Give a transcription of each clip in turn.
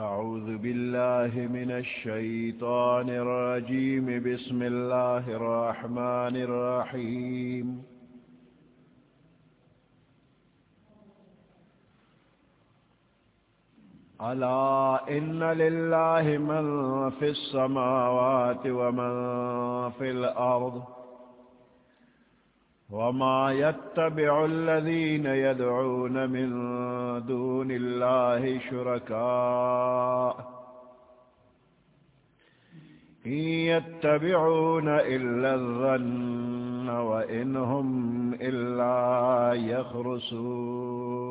أعوذ بالله من الشيطان الرجيم. بسم الله الرحمن الرحيم. ألا إن لله من في السماوات ومن في الأرض وما يتبع الذين يدعون من دون الله شركاء إن يتبعون إلا الظن وإنهم إلا يخرسون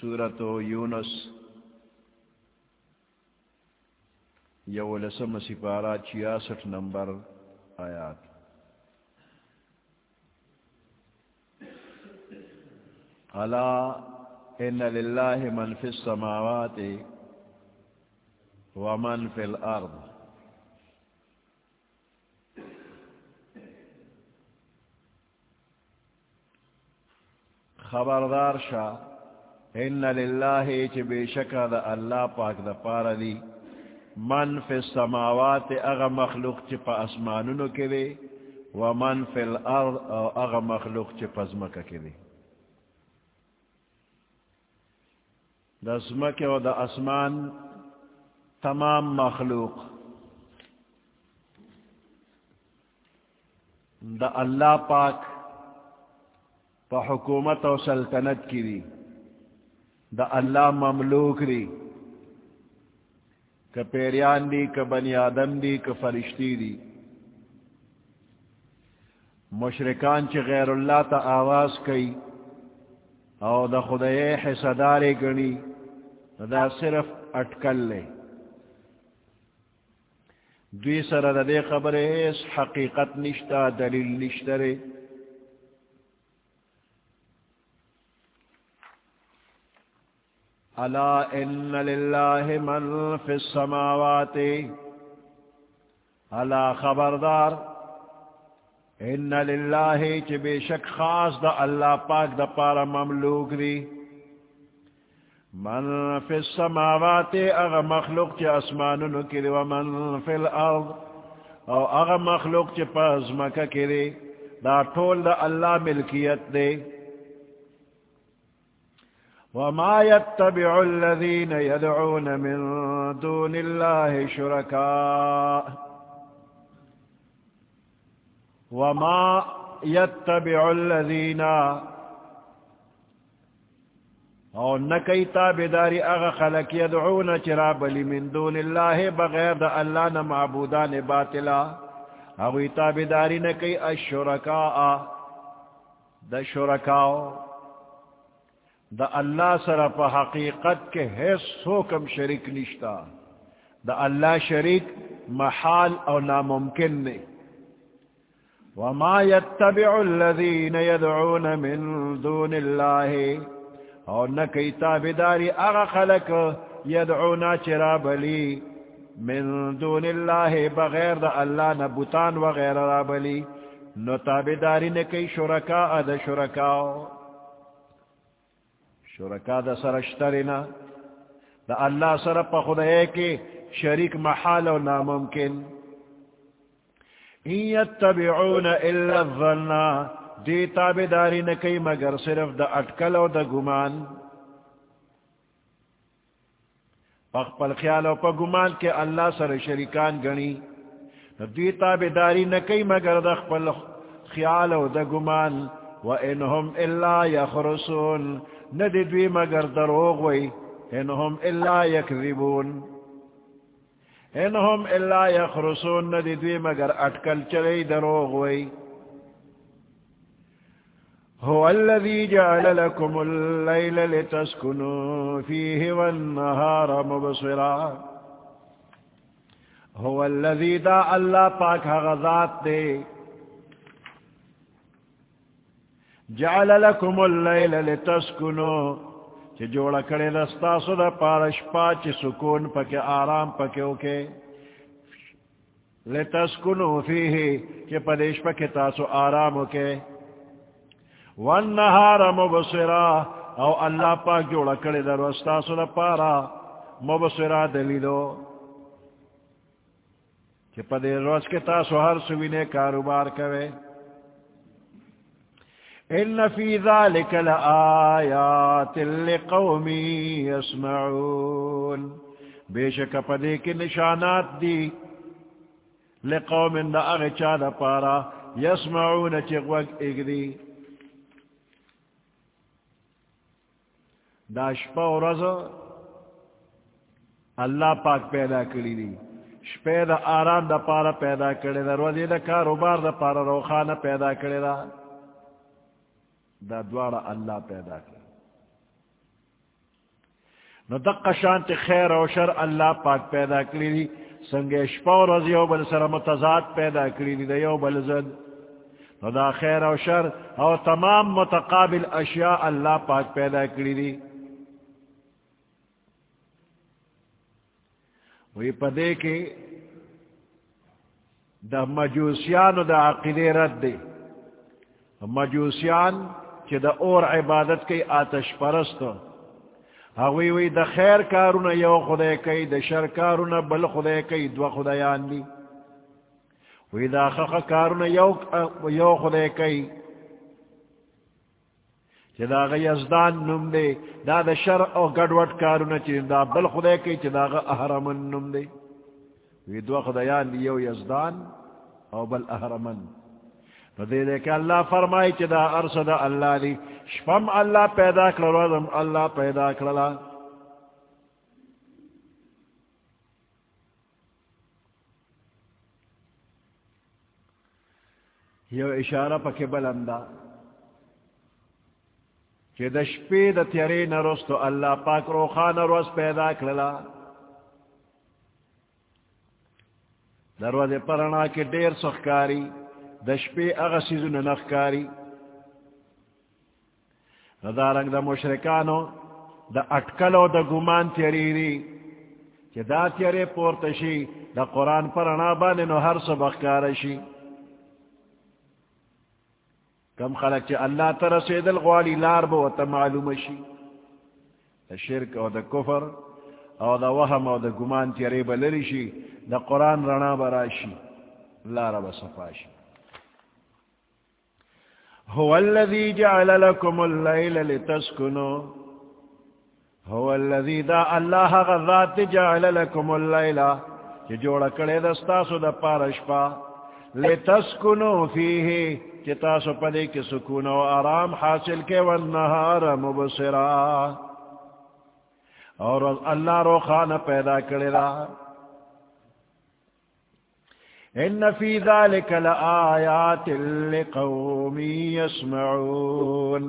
سورت یونس یولسم سپارہ چھیاسٹھ نمبر آیات۔ الا ان للہ من فی السماوات ومن فی الارض۔ خبردار شاہ ان للہ چ بے شکا دا اللہ پاک دا پارا دی. من فی السماوات اغا مخلوق چ پا اسمانونو کے دے و من فی الارض اغا مخلوق چ پا زمکا کے دے دا زمک و دا اسمان تمام مخلوق. دا اللہ پاک پا حکومت و سلطنت کی دی دا اللہ مملوک دی، کہ پیریان دی، کہ بنی آدم دی، کہ فرشتی دی۔ مشرکان چی غیر اللہ تا آواز کئی او دا خدای حصدار گنی، دا صرف اٹکل لے۔ دوی سر دا دے خبر اس حقیقت نشتا، دلیل نشترے الا ان للہ من فی السماوات الا خبردار ان للہ چ بے شک خاص دا اللہ پاک دا پارا مملوک دی۔ من فی السماوات اغا مخلوق چ اسمانونو کی دی ومن فی الارض او اغا مخلوق چ پازمکا کی دی دا طول دا اللہ ملکیت دی۔ وما يتبع الذين يدعون من دون الله شركاء وما يتبع الذين او نکی تابداری اغا خلق یدعون چراب لی من دون اللہ بغیر دا اللہ نمعبودان باطلا۔ اغوی تابداری نکی الشرکاء، دا شرکاؤ دا اللہ سر پا حقیقت کے حیث سوکم شریک نشتا. دا اللہ شریک محال او ناممکن نے. وما يتبع الذين يدعون من دون الله. او نکی تابداری اغا خلق یدعونا چراب لی من دون الله بغیر دا اللہ نبوتان وغیر راب لی نو تابداری نکی شرکاء دا شرکاؤ. شرکا دا سرشترنا دا اللہ سر پا خدا ہے کہ شریک محال و ناممکن. ان یتبعون الا الظن. دی تابداری نکی مگر صرف دا اٹکل و دا گمان. پخ پل خیال و پا گمان کے اللہ سر شریکان گنی. دی تابداری نکی مگر دا خپل خیال و دا گمان. و انہم الا یخرسون. ندی دوی مگر دروغ وی، انہم الا یکذبون. انہم الا یخرسون، ندی دوی مگر اٹکل چلی دروغ وی. هو الذي جعل لكم الليل لتسكنوا فيه والنهار مبصرا. هو الذي دا الله پاک غزات دے. جعل لكم الليل لتسكنوا چی جوڑا کڑے دستا سدا پارش پاچ سکون پک آرام پک اوکے لتسكنوا فيه چی پدیش پک تاسو آرام اوکے والنهار مبصرا، او اللہ پاک جوڑا کڑی در وستاسو دا پارا مبصرا دلیلو کہ پدے روز کے تاسو ہر سوینے کاروبار کوئے ان فی ذالک لآیات لقومی یسمعون بے شک پدے کی نشانات دی لقوم دا اغچا دا پارا یسمعون چگوگ اگدی دا شپا و رز اللہ پاک پیدا کری دی شپے دا آرام دا پارا پیدا کری دا روزی دا کاروبار دا پارا روخانہ پیدا کری دا دا دوارا اللہ پیدا کری نو دقا شانت خیر و شر اللہ پاک پیدا کری دی سنگے شپا و رز یو بل سر متضاد پیدا کری دی دا یو بل زد نو دا خیر و شر او تمام متقابل اشیاء اللہ پاک پیدا کری دی. وی پدے کے دا مجوسیان دا عقیدے رد دے مجوسیان چی دا اور عبادت کی آتش پرست ہوئی وی دا خیر کارونا یو خدے کئی دا شر کارونا بل خدے کئی دو خدایان دی وی دا خخ کارونا یو خدے کئی چی دا غا یزدان نم دے دا دا شر او گڑوٹ کارونا چی دا بل خدای کئی چی دا غا احرمن نم دے وی دو خدایان دی یو یزدان او بل احرمن دے دے کہ اللہ فرمائی چی دا عرص اللہ دی. شپم اللہ پیدا کرل وزم اللہ پیدا کرلا یو اشارہ پکی بلندہ کہ دشپی د تیرے نرستو اللہ پاک روخان روز پیدا کرلا دروز پرنا کے دیر سخکاری دشپی اغسیزن نخکاری ندارنگ دا مشرکانو دا اٹکلو دا گمان تیریری کہ دا تیرے پورتشی دا قرآن پرنا بانے نو ہر سبق کارشی کم خلق چی اللہ ترسید الغوالی لار با و تا معلوم شی دا شرک او دا کفر او دا وهم او دا گمان تیری بلری شی دا قرآن رنا براشی لار با صفاشی هو الذي جعل لكم الليل لتسكنوا. هو الذي دا الله غذات جعل لكم الليل جوڑا کڑے دستاسو دا پارشپا لتسكنوا فيه سو پدے کے سکون و آرام حاصل کے والنہار مبصرا. اور اللہ روخانہ پیدا کرے رہا ان فی ذلك لآیات لقوم یسمعون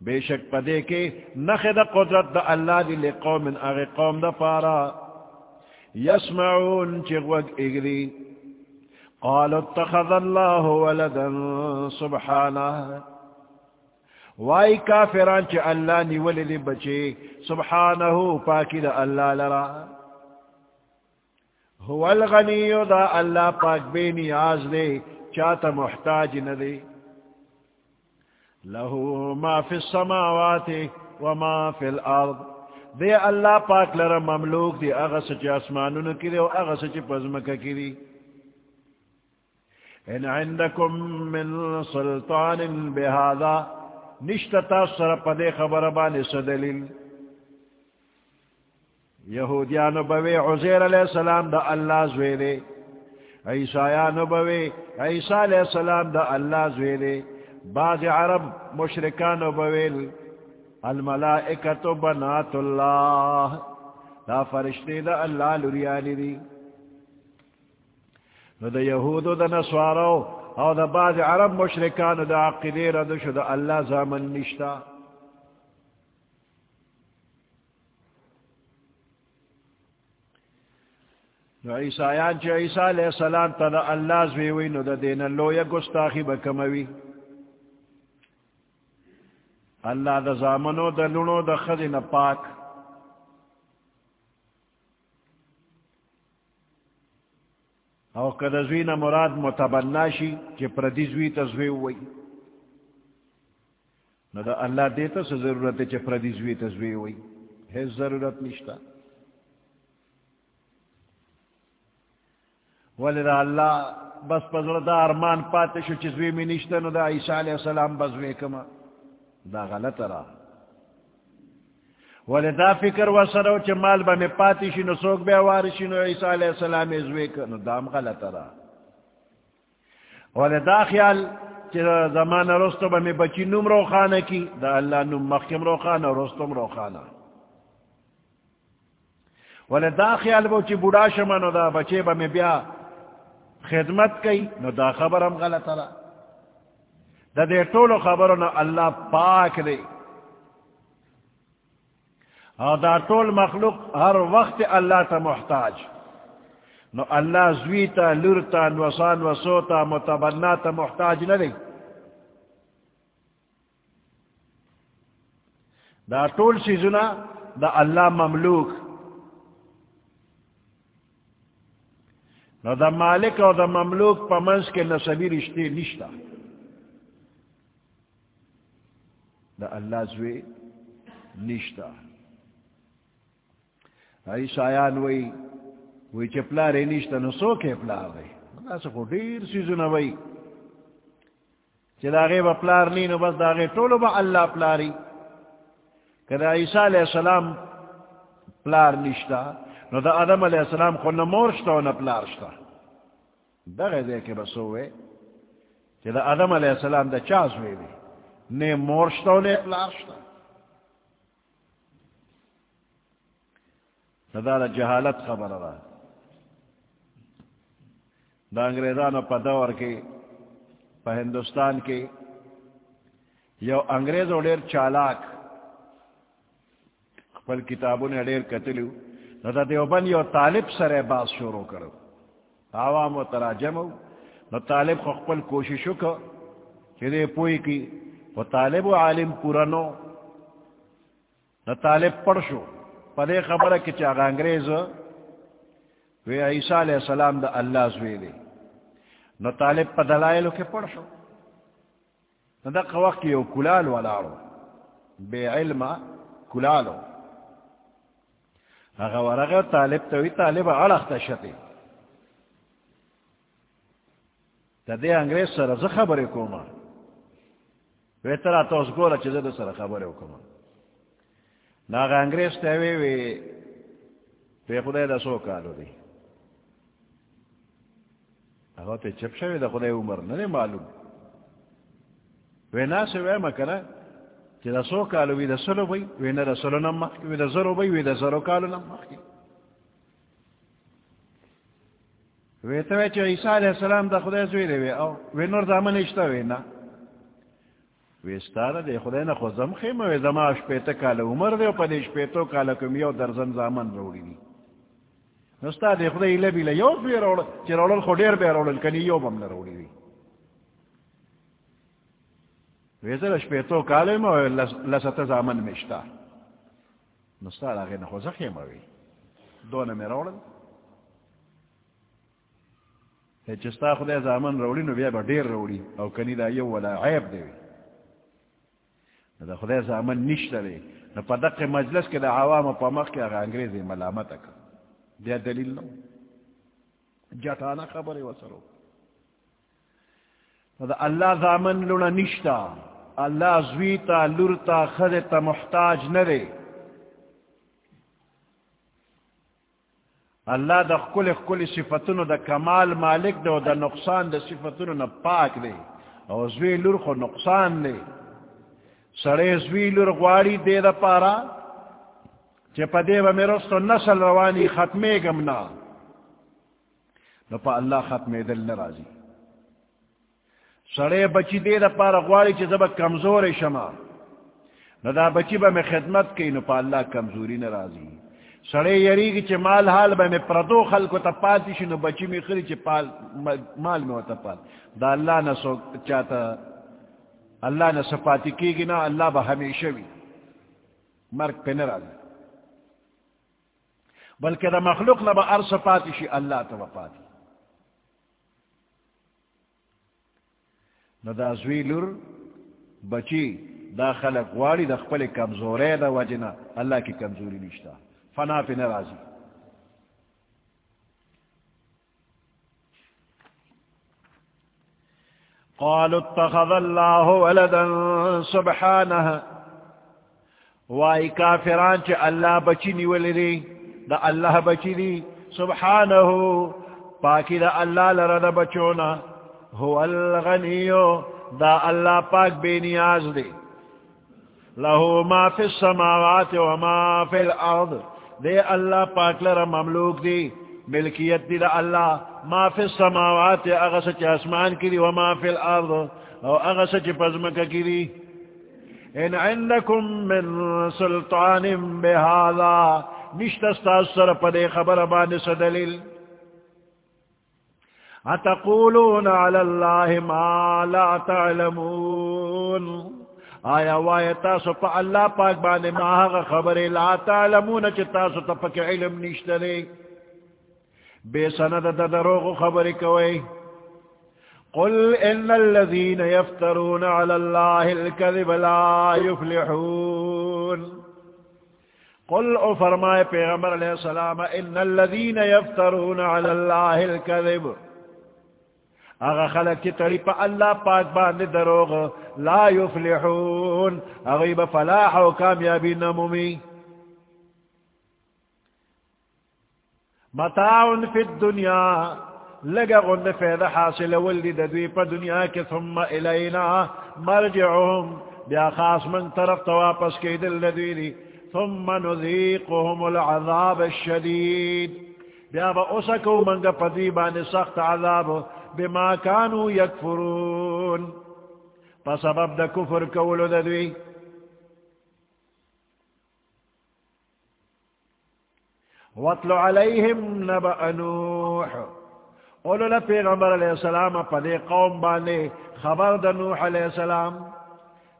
بے شک پدے کے نخد قدرت دا اللہ دی لقوم اغی قوم دا پارا یسمعون چگوگ اگری قالوا اتخذ الله ولدا سبحانه وائی کافران چی اللہ نی ولد بچے سبحانه پاکی دا اللہ لرا هو الغنی دا اللہ پاک بے نیاز دے، چاہتا محتاج ندے۔ له ما فی السماوات وما فی الارض۔ دے اللہ پاک لرا مملوک دے اغس چی اسمانون کی دے و اغس چی پزمکہ کی دے ان عندكم من سلطان بهذا نشتا سر پدے خبر بانی سدلیل۔ یہودیانو بوے عزیر علیہ السلام دا اللہ زوے دے عیسیانو بوے عیسیٰ علیہ السلام دا اللہ زوے دے بعض عرب مشرکانو بویل الملائکت بنات اللہ، دا فرشتے دا اللہ لریانی دی۔ نو دا یہودو دا نسوارو او دا بعض عرب مشرکان دا عقیدی ردشو دا اللہ زامن نشتا۔ عیسایان چی عیسیٰ علیہ السلام تا دا اللہ زویوی نو دا دین اللو یا گستاخی بکموی اللہ دا زامنو دا لونو دا خزن پاک. او کد زوی نہ مراد متبناشی کہ پردی زوی تزوی ہوئی نہ دا اللہ دیتا سے ضرورت ہے کہ پردی زوی تزوی ہوئی ہے ضرورت نشتا ولی دا اللہ بس پزر دا ارمان پاتے شو چزوی میں نشتا نو دا عیسیٰ علیہ السلام بزوی کما. دا غلط رہا ولی دا فکر و سرو چی مال با می پاتی شی نو سوک بے وارشی نو عیسیٰ علیہ السلام ازوی کنو دام غلط را. ولی دا خیال چی زمان رستو با می بچی نوم رو خانه کی، دا اللہ نوم مخیم رو خانه رستم رو خانه ولی دا خیال بو چی بودا شمانو دا بچے با می بیا خدمت کئی، نو دا خبرم غلط را دا دے طول خبرو نو اللہ پاک دے اور دا طول مخلوق ہر وقت اللہ تا محتاج. نو اللہ زویتا لرتا نوسان وسوتا متبنا تا محتاج نہ دے دا طول سیزنا دا اللہ مملوک نو دا مالک اور دا مملوک پمنس کے نصبی رشتے نشتا دا اللہ زوی نشتا عیسایان وی وی چه پلاری نیشتا نو سو که پلار دی؟ ناسا خو دیر سیزو نوی چه دا غیب پلار نی، نو بس دا غیب طولو با اللہ پلاری که دا عیسیٰ علیہ السلام پلار نیشتا نو دا آدم علیہ السلام خو نمورشتا و نپلارشتا دا غیب دے که بسووے چه دا آدم علیہ السلام دا چازوے دی؟ نے مورشتا و نے پلارشتا دا دا جہالت خبر رہا دا انگریزانو پا دور کی پا ہندوستان کی یو انگریز او دیر چالاک پل کتابوں نے دیر کتلو دا دیوبند یو طالب سر باز شروع کرو عوام و تراجم نو طالب خو خپل کوششو کو کہ دے پوئی کی وہ طالب و عالم پورانو نو. طالب پڑھ شو. پدے خبر کی چاہ انگریز وی، عیسیٰ علیہ السلام دا اللہ زوی دے نو طالب پا دلائلو کے پڑھ شو. نو دا وقت یو کلال والارو بے علم کلالو اگا ورغا طالب توی طالب علق تشتی تا دے انگریز سر ز خبر کوما وی ترا توس گولا چیزا دا سر خبر کوما ناغ انگریز تیوی وی پی خدای دا سو کالو دی. اگو تی چپ شوی دا خدای عمر ننی معلوم. وی ناسی وی مکنا چی دا سو کالو وی دا سلو بی، وی نا دا سلو نم مخی وی دا زرو بی، وی دا زرو کالو نم مخی وی توی چی عیسیٰ علیہ السلام دا خدای زوی دی وی، او وی نور دامن اشتا وی نا ویستاره دی، خدای نه خوزم خیم وی، زما شپیته کال عمر دی په دې شپې شپیتو کال کوم یو درزن زامن وروړي دي نو ستا دی، خدای لبی له یو پی وروړ چې وروړل خو ډیر به وروړل کني یو بم نه وروړي دي ویزه شپیتو کال مو لسته زامن مشتا نو ستا هغه نه خوزه خیم وی دونه مې خدای زامن وروړي نو بیا به ډیر وروړي او کني دا یو ولا عیب دی دا خدای زامن نشته دی نو په دغه مجلس کې د عوامو په مخ کې هغه انګريزي ملامت وکړ بیا دلیل نو جاتانا خبره وسرو دا الله زامن لونه نشتا الله زویتا لورتا خدتا محتاج نه دی الله د خپل خپل صفاتونو د کمال مالک دی او د نقصان د صفاتونو نه پاک دی او زوی لور خو نقصان دی سڑے زویل غواری دے دا پارا، چے پا دے با میرستو نسل روانی ختمے گمنا نو پا اللہ ختمے دل نرازی سڑے بچی دے دا پار اغواری چی زبا کمزور شما نہ دا بچی با میں خدمت کی نو پا اللہ کمزوری نرازی سڑے یری کی چی مال حال با میں پردو خلکو تا پاتی شی نو بچی میں خری چی پال مال میں ہوتا پال. دا اللہ نہ سو چاہتا اللہ نہ سپاتی کی گی نا اللہ با ہمیشہ بھی مرک پہ نرازی بلکہ دا مخلوق نہ با ارس پاتی شی اللہ تا پاتی نو دا زوی لور بچی دا خلق واری دا خپل کمزوری دا وجنا اللہ کی کمزوری نشتا فنا پی نرازی قالوا اتخذ الله ولدا سبحانه. وائی کافران چ اللہ بچی نیولی دی دا اللہ بچی دی سبحانه. پاکی دا اللہ لرد بچونا هو الغنیو دا اللہ پاک بے نیاز دے لہو ما فی السماوات و ما فی الارض. دے اللہ پاک لرا مملوک دی. ملکیت دی دا اللہ. ما فی السماوات اغس چی اسمان کی دی و ما فی الارض. او اغس چی پزمک کی ان عندکم من سلطان بہذا نشت استاثر پدے خبر بان سدلیل. اتقولون على الله ما لا تعلمون؟ آیا وای تاسو په الله پاک باندې ما هغه لا تعلمون چې تاسو ته پکې علم نشته دی؟ بے سند د دروغ خبره کوي قل ان الذين يفترون على الله الكذب لا يفلحون. قل او فرمائے پیغمبر علیہ السلام ان الذين يفترون على الله الكذب. اغا خلق کی تڑی پا اللہ پاک باندے دروغ لا یفلحون اغیب فلاح و کامیابی نمومی. متاعن فی الدنیا، لگا غند فید حاصل ولدی دوی پا دنیا کی ثم الینا مرجعهم، بیا خاص من طرف تواپس کی دل دوی ثم نذیقهم العذاب الشدید. بیا با اسکو منگا پدیبان سخت عذاب بما كانوا يكفرون. فسبب دا كفر كولو دا دوي واتلو عليهم نبأ نوح. قولوا لفيغمبر عليه السلام فدي قوم باني خبر دا نوح عليه السلام.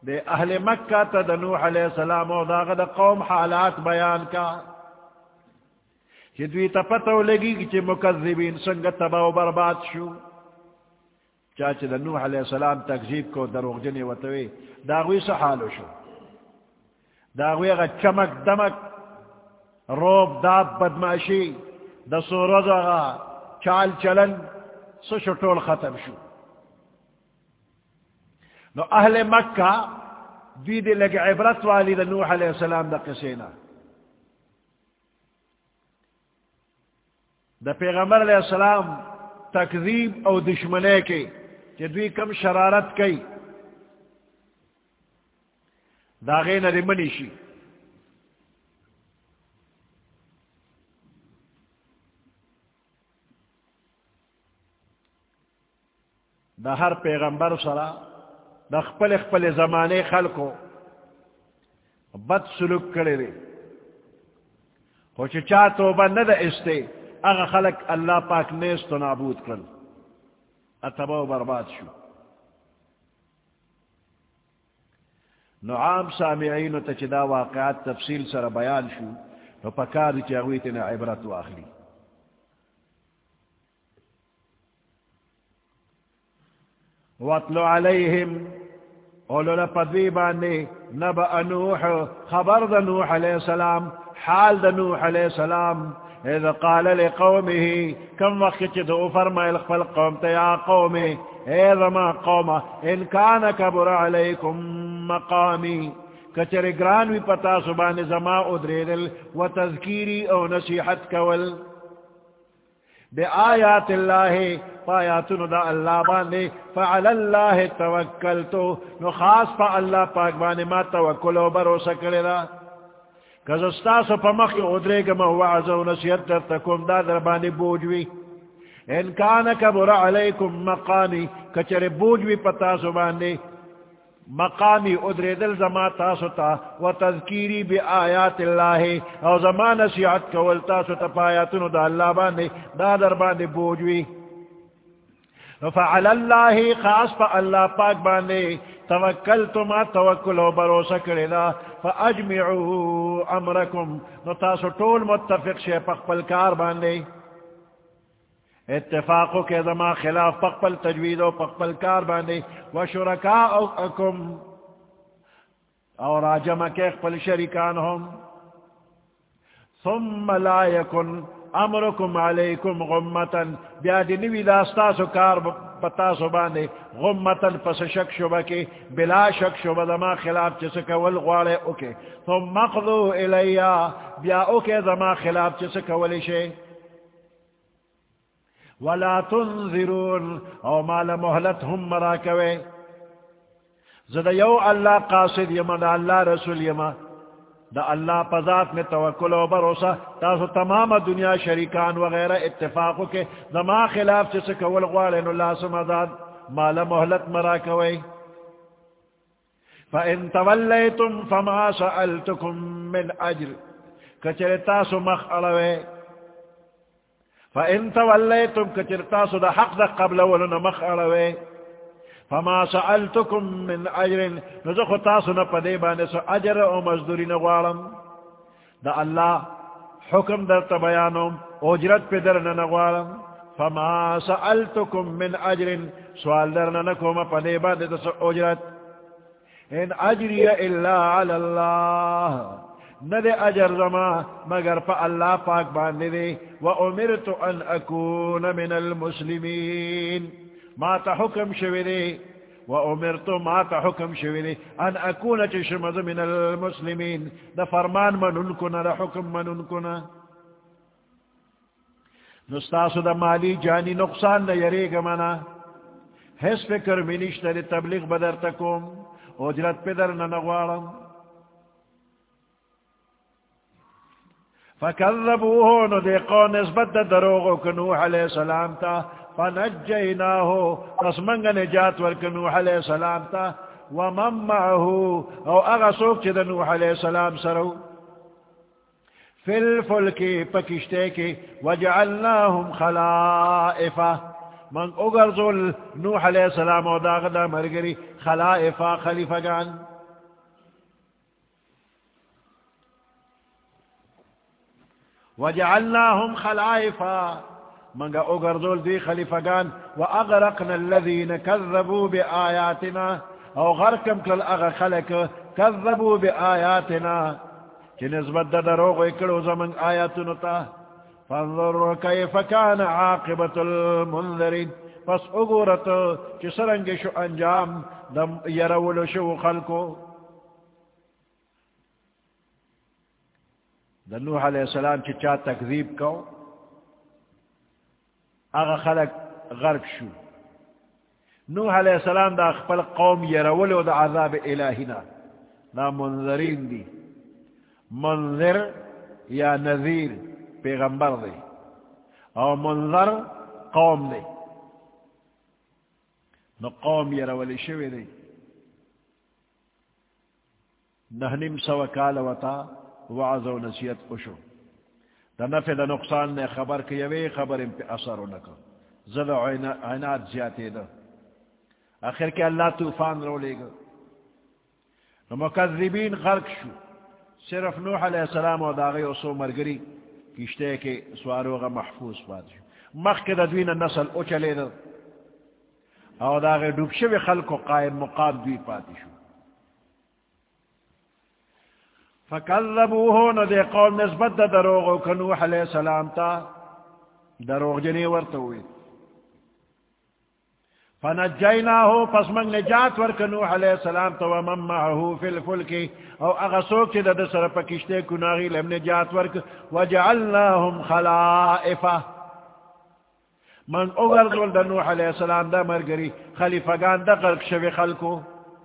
دے اہل مکہ تا دا نوح علیہ السلام و دا غد قوم حالات بیان کا. کہ دوی تا پتو لگی کہ مکذبین سنگ تبا و برباد شو. چاچے دا نوح علیہ السلام تکذیب کو دروغ جنی وطوی داغوی سا حالو شو داغوی اگا چمک دمک، روب، داب بدماشی دا سورز اگا چال چلن سو شٹول ختم شو. نو اہل مکہ دوی دے لگے عبرت والی دا نوح علیہ السلام دا قسینا دا پیغمبر علیہ السلام تکذیب او دشمنے کے کہ دوی کم شرارت کئی. داغے نہ رمنی شی. دا ہر پیغمبر سرا، دا خپل خپل زمانے خلقو بد سلوک کرے رے خوچ چاہ توبہ نہ دا استے، اغا خلق اللہ پاک نیست و نابود کرل اتبا و برباد شو نو عام سامعین تا چدا واقعات تفصیل سر بیان شو نو پکار چاویتنا عبرت و اخلی واتلو علیہم اولو لپدوی باندے نبا نوح خبر دا نوح علیہ السلام حال دا نوح علیہ السلام اذا قال لقومه كم وقت دو فرما الخفل قوم تيا قومه اذا ما قوم ان كان كبر عليكم مقامي كتر گران وی پتا سبان زما ادریدل و تذکیری او نصیحت کول. بے آیات اللہ پایاتن دا اللہ باندے فعل اللہ توکلتو، نو خاص پا اللہ پاک باندے ما توکلو بروسا کرے دا۔ کزستاسو پا مخی ادرے گا مہو عزو نصیت در تکم دا در بانی بوجوی ان کان کبر علیکم مقامی کچر بوج بھی پتا سو باندے مقامی ادر دل زما تاسو تا و تذکیری بی آیات اللہ او زما نصیحت کول تاسو تا پایاتنو دا اللہ باندے دا در باندے بوج بھی فعل اللہ خاص پا اللہ پاک باندے توکلتو ما توکلو بروسا کرنا فاجمعو امرکم. نو تاسو طول متفق شے پخپل کار باندے اتفاقو کے زما خلاف پخپل تجوید و پخپل کار باندے و شرکاؤکم اور آجم کے اخپل شرکان ہم ثم لا یکن امرکم علیکم غمتن. بیا دی نوی داستاسو کار باندے پتاسو باندے غمتن پس شک شبہ کے بلا شک شبہ زما خلاف چسکا والغوالے اوکے ثم مقضو الیا بیا اوکے زما خلاف چسکا ولی شے ولا تنذرون، او مال محلت هم مراکوے زد یو اللہ قاصد یما دا اللہ رسول یما دا اللہ پذات میں توکل و بروسا تاسو تمام دنیا شریکان وغیرہ اتفاقو کے دما خلاف چس کول غوالین اللہ سمداد مال محلت مراکوے فَإِن تَوَلَّيْتُمْ فَمَا سَأَلْتُكُمْ مِنْ عَجْرِ کچر تاسو مخ علوے فَإِن تَوَلَّيْتُمْ كَتِرْتَاسُ دا حق دا قبل ولن مخ أروي فَمَا سَأَلْتُكُمْ مِنْ أَجْرٍ نزخ تاسو نپدے بانے سو أجر او مزدوری نغوارم دا اللہ حکم در تبیانم اجرت پہ در نغوارم فَمَا سَأَلْتُكُمْ مِنْ أَجْرٍ، سوال در نکوم، پدے بانے سو اجرت۔ ان اجری الا علی اللہ۔ ندے اجر زما، مگر پا اللہ پاک باندے دے۔ و امرت ان اکون من المسلمین۔ ما تا حکم شوی دے و امرت ما تا حکم شوی دے ان اکون چشمز من المسلمین. دا فرمان من انکنا دا حکم من انکنا نستاسو دا مالی جانی نقصان دا یریگ منا. حس فکر منیشتا دی تبلیغ بدر تکوم اجرت پدر ننگوارم فکذبوه، نو دیقو نسبت دا دروغو کنوح علیہ السلام تا فنجیناہو. پس منگا نجات ورکنوح علیہ السلام تا. ومن معہو. او اغا سوک چی دا نوح علیہ السلام سرو. فی الفلکی پکشتے کی وجعلناہم خلائفہ. من اگرزول نوح علیہ السلام او داغ دا مرگری خلائفہ خلیفہ جان. وجعلناهم خلائفا منگا اگردول دی خلیفگان واغرقنا الذين كذبوا بآياتنا، او غرقم کل اغا خلق كذبوا بآياتنا. چی نسبت دا دروغ اکڑو زمن آیاتنو تا؟ فانظر کیف کان عاقبت المنذرین. پس اگورت چی سرنگ شو انجام دم یرولو شو خلقو. دا نوح علیہ السلام چی چا تکذیب کو اغا خلق غرق شو. نوح علیہ السلام دا خپل قوم یرولو دا عذاب الہینا دا منذرین دی منذر یا نذیر پیغمبر دی. او منذر قوم دی. نو قوم یرولی شوی دی. نہنم سو کال وطا وعظ و نصیحت خوشو دا نفع دا نقصان نے خبر کی یوی خبر ان پہ اثر و نکو. زد عینات زیادے دا آخر کے اللہ توفان رو لے گا. مکذبین غرق شو. صرف نوح علیہ السلام و داغی و سو مرگری کشتے کے سواروغا محفوظ پات شو. مخ کے دوین نسل او چلے دا او داغی ڈوبشو خلق و قائم مقام دوی پاتی شو. فکذبوه نو دے قوم نسبت دا دروغ کنوح علیہ السلام تا دروغ جنی ورتوی فنجیناہو پس منگ نجات ور کنوح علیہ السلام تا ومن معہو فی الفلکی او اغسوک چی دا دسر پکشتے کناغی لم نجات ورک وجعلناہم خلائفہ من اگر دول دا نوح علیہ السلام دا مرگری خلیفگان دا غرق شوی خلکو،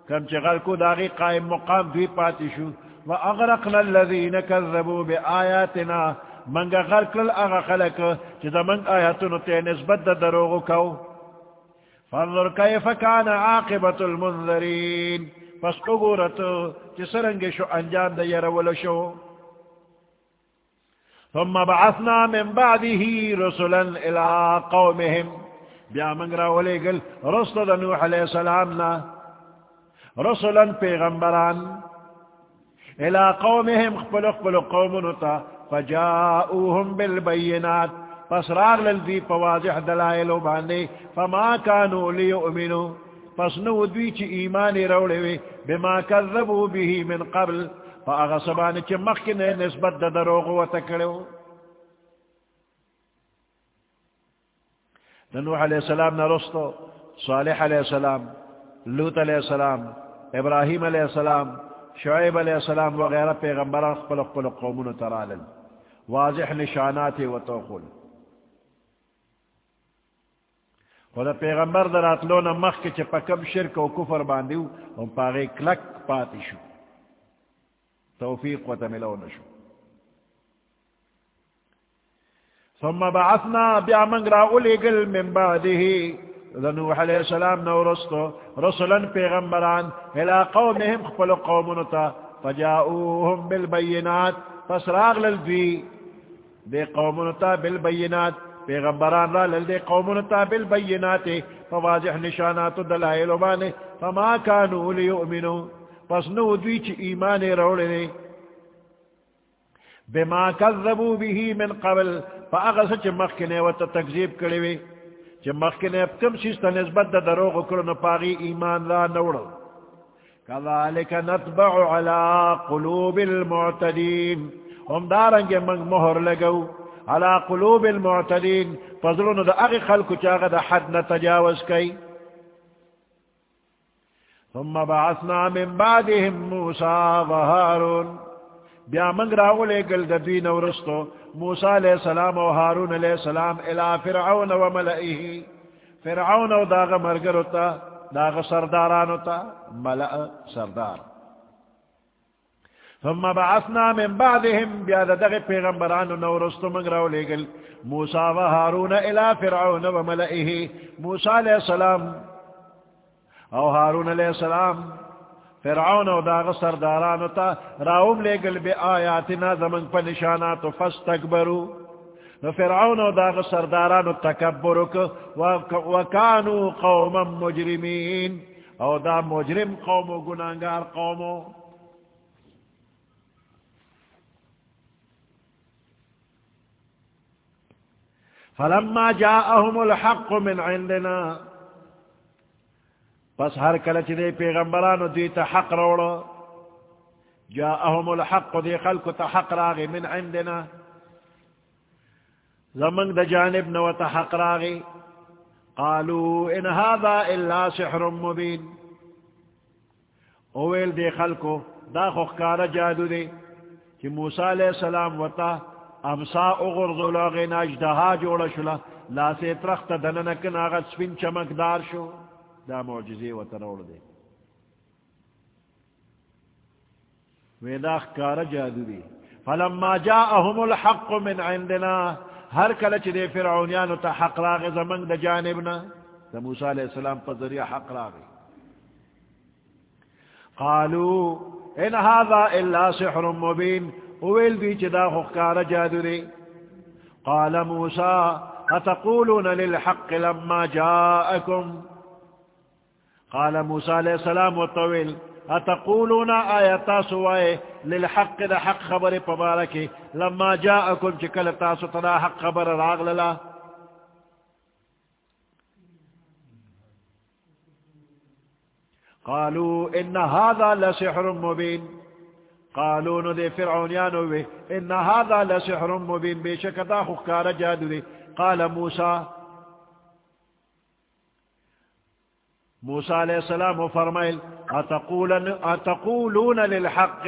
کم چی غرقو داغی قائم مقام دوی پاتی شو. وأغرقنا الذين كذبوا بآياتنا. منگا غرقل اغا خلق. چی دا منگ آیتونو تے نسبت دا دروغو کو فانظر کیف کان عاقبت المنذرین پس اگورتو چی سرنگ شو انجام دا یرولو شو. ثم بعثنا من بعده رسلا الى قومهم. بیا منگ را ولی گل رسل نوح علیہ السلام نا. رسلا پیغمبران. الى قومهم خپل خپل قومونو تا فجاؤوهم بالبینات پس راغ للذی پواضح دلائلو باندے فما کانو لیؤمنو پس نو دوی چی ایمانی روڑے بما کذبو به من قبل. فاغصبان چی مخن نسبت دا دروغ و تکڑو نوح علیہ السلام نرستو صالح علیہ السلام لوت علیہ السلام، ابراہیم علیہ السلام شعیب علیہ السلام وغیرہ پیغمبران خپل خپل قومون ترالل واضح نشانات و توقل خدا پیغمبر در اتلون مخ کے چپا کم شرک و کفر باندیو ہم پاگے کلک پاتی شو. توفیق و تملو نشو ثم بعثنا بیامنگ را اولی گل من بعده. نوح علیہ السلام نورستو رسلا پیغمبران الى قومهم خپل قومنتا فجاؤوهم بالبینات، پس راغ للدوی دے قومنتا بالبینات، پیغمبران را لل دے قومنتا بالبینات فواضح نشانات دلائل بانے فما کانو لیؤمنو. پس نو دوی چی ایمان روڑنے بما کذبو به من قبل فاغس چی مخکنے و تکذیب کروی چی مخکن اپکم شیستا نسبت دا دروغ کرن پاغی ایمان لا نوڑا کذالک نتبع علا قلوب المعتدین. ہم دارنگ منگ مہر لگو علا قلوب المعتدین. فضلون دا اغی خلق چاگا دا حد نتجاوز کئی ثم بعثنا من بعدهم موسى وهارون بیا منگ راولے گل دبی نورستو موسیٰ علیہ السلام و حارون علیہ السلام الى فرعون و ملئیہی فرعون و داغ مرگر تا داغ سرداران تا ملئ سردار۔ ثم بعثنا من بعدهم بیاد دغ پیغمبران نورستو منگ راولے گل۔ موسیٰ و حارون الى فرعون و ملئیہی موسیٰ علیہ السلام او حارون علیہ السلام فرعون او داغ سردارانو تا راوم لے گل بے آیاتنا زمن پا نشاناتو فستکبرو نو فرعون او داغ سردارانو تکبرو وکانو قوما مجرمین. او دا مجرم قومو گنانگار قومو. فلما جاءهم الحق من عندنا پس ہر کلچ دے پیغمبرانو دی تا حق روڑو جاءهم الحق، دی خلق تا حق راغی من عندنا. زمن دا جانب نو تا حق راغی. قالو، ان هذا الا سحر مبین. اویل دی خلقو دا خوخکار جادو دی کہ موسیٰ علیہ السلام وطا امسا اغرزو لاغین اجدہا جوڑا شلا لا سے ترخت دننکن آغا سفین چمکدار شو. دا معجزے و تروڑ دے ویداخ کار جادو دی. فلما جاءهم الحق من عندنا ہر کلچ دے فرعونیانو تا حق راغ زمنگ دا جانبنا دا موسیٰ علیہ السلام پر ذریعہ حق راغ قالو، ان هذا الا سحر مبین. اویل دی بیچ دا خکار جادو دی. قال موسیٰ، اتقولون للحق لما جاءكم قال موسى عليه السلام وطويل اتقولون آياتا سوائے للحق دا حق خبر پبارکی، لما جاءكم چکل تاسو تنا حق خبر راغ للا قالوا ان هذا لسحر مبين قالوا ندي فرعونيانو ان هذا لسحر مبين بشكتا خكار جادو قال موسى موسیٰ علیہ السلام فرمائل، اتقولن اتقولون للحق.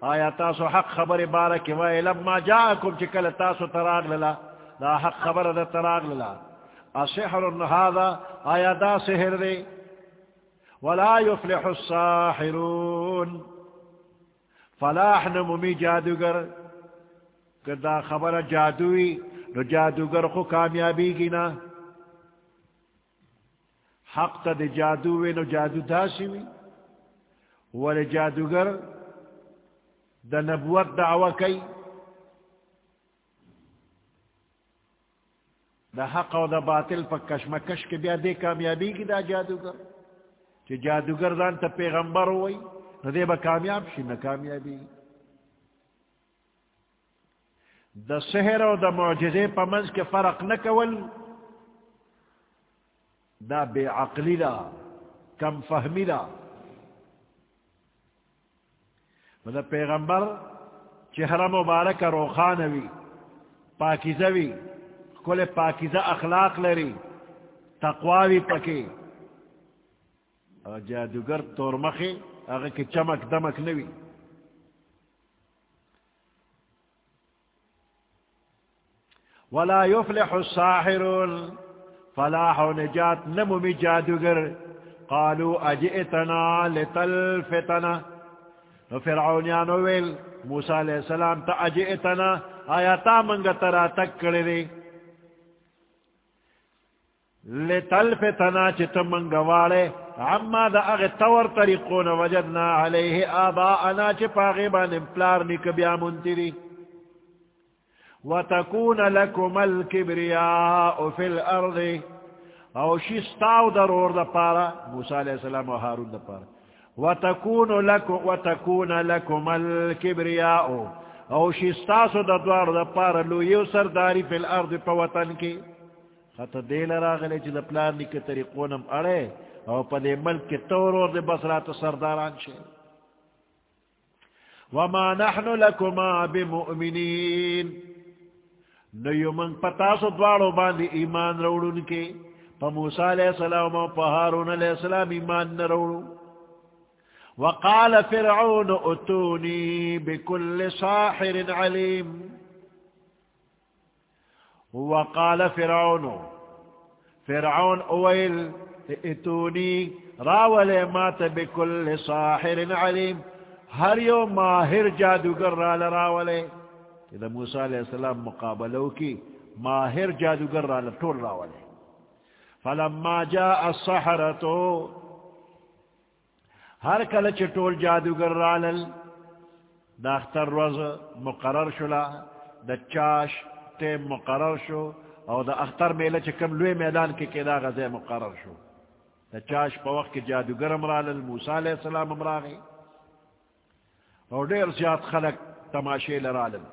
آیا تاسو حق خبر بارک وی لما جاءکم چکل تاسو تراغ للا دا حق خبر دا تراغ للا اسحر هذا. آیا دا سحر دے ولا يفلح الساحرون. فلاح نمومی جادوگر. کہ دا خبر جادوی نو جادوگر کو کامیابی کی نا حق تا دی جادوی نو جادو داسی وی ولی جادوگر دا نبوت دعوی کئی دا حق و دا باطل پا کشمکش کے بیا دے کامیابی کی دا جادوگر چی جادوگر دان تا پیغمبر ہوئی نو دے با کامیاب شی نا کامیابی دا سحر و دا معجزے پا منز کے فرق نکول دا بے عقلی دا کم فہمی دا دا مطلب پیغمبر چہرہ مبارک روخانوی پاکیزوی کل پاکیزہ اخلاق لری تقواوی پکی اور جادوگر تورمخی اگر کی چمک دمک نوی ولا يفلح الساحرون فلاح و نجات نمومی جادوگر۔ قالوا اجئتنا لتلفتنا۔ فرعونیانو ویل، موسیٰ علیہ السلام تا اجئتنا، آیا تا منگا ترا تک کردی لتلفتنا چی تمنگا والے عما دا اغی طور طریقون وجدنا علیہ آباءنا چی پاغیبان امپلار نکبیا منتری وتكون لكم الكبرياء في الارض او شستاو ضرور دا پارا موسى عليه السلام وهارون دا پارا. وتكون لكم وتكون لكم الكبرياء. او شستاسو دا دوار دا پارا، لو یو سرداری في الارض پا وطن کی. خطا دیل راغلے چی دا پلان نکی طریقونم اڑے، او پا دے ملک کی تورور دے بسرات سرداران شے وما نحن لكما بمؤمنين نیو من پتاسو دوارو باندی ایمان روڑن کے پا موسیٰ علیہ السلام و پا حارون علیہ السلام ایمان نروڑو. وقال فرعون اتونی بكل ساحر علیم. وقال فرعون فرعون اویل، اتونی راول مات بكل ساحر علیم. ہر یو ماہر جادوگر رال راولے دا موسیٰ علیہ السلام مقابلو کی ماہر جادوگر را لطول راولے فلما جاء الصحرتو ہر کل چطول جادوگر را لل دا اختر روز مقرر شلا دا چاش تیم مقرر شو، او دا اختر میلہ چکم لوی میدان کے کدا غزے مقرر شو. دا چاش پا وقت کی جادوگر امرا لل موسیٰ علیہ السلام امرا گئی اور دیر زیاد خلق تماشے لرا لل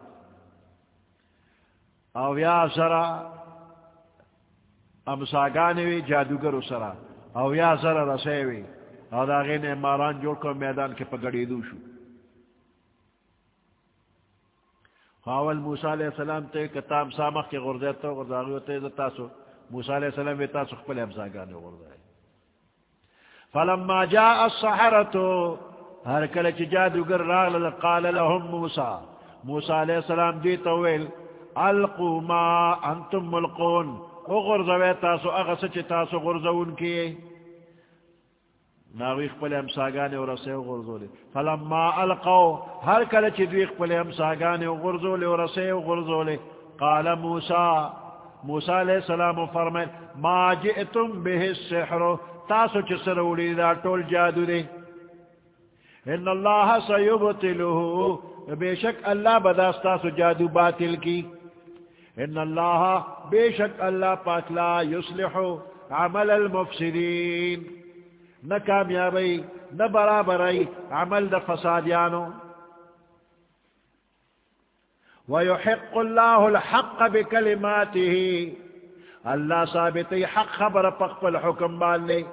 او یا سرا امساگانی وی جادوگر سرا او یا سرا رسے وی او دا غین ماران جوڑ کو میدان کے پگڑی دو شو. خاول موسیٰ علیہ السلام تے کتاب سامخ کے غردیتا غرداغیو تے تاسو، موسیٰ علیہ السلام وی تاسو خپل امساگانی غردائی فلما جاء الصحرتو ہر کلچ جادوگر راغل قال لهم موسیٰ. موسیٰ علیہ السلام دیتا ویل القو ما انتم ملقون. اغرزوی تاسو اغس چی تاسو غرزون کی ناوی خپل امساگانی ورسی غرزولی فلما القو هر کل چی دوی خپل امساگانی و غرزولی ورسی غرزولی قال موسیٰ موسیٰ علیہ السلام فرمائل ما جئتم به السحر. تاسو چی سرولی دا طول جادو دی. ان اللہ سیبتلوه بے شک اللہ بداستاسو جادو باطل کی ان اللہ بے شک اللہ پاک لا یصلح عمل المفسدین نہ کامیابی نہ برابری عمل دا فسادیانو. ويحق الله الحق بكلماته. اللہ ثابت حق خبر پخپل حکم باندے.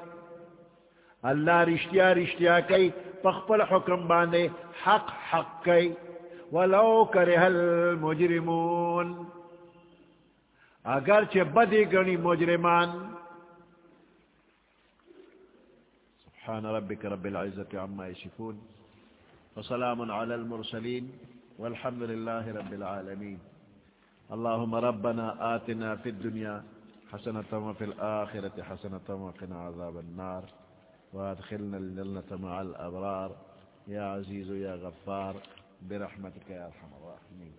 اللہ رشتیا رشتیا کئی پخپل حکم باندے. حق حق کئی. ولو کرہ المجرمون. اگر چه بدی گنی مجرمان. سبحان ربك رب العزة عما يشفون وسلام على المرسلين والحمد لله رب العالمين اللهم ربنا آتنا في الدنيا حسنة وفي الآخرة حسنة وقنا عذاب النار. وادخلنا الجنة مع الأبرار يا عزيز يا غفار برحمتك يا أرحم الراحمين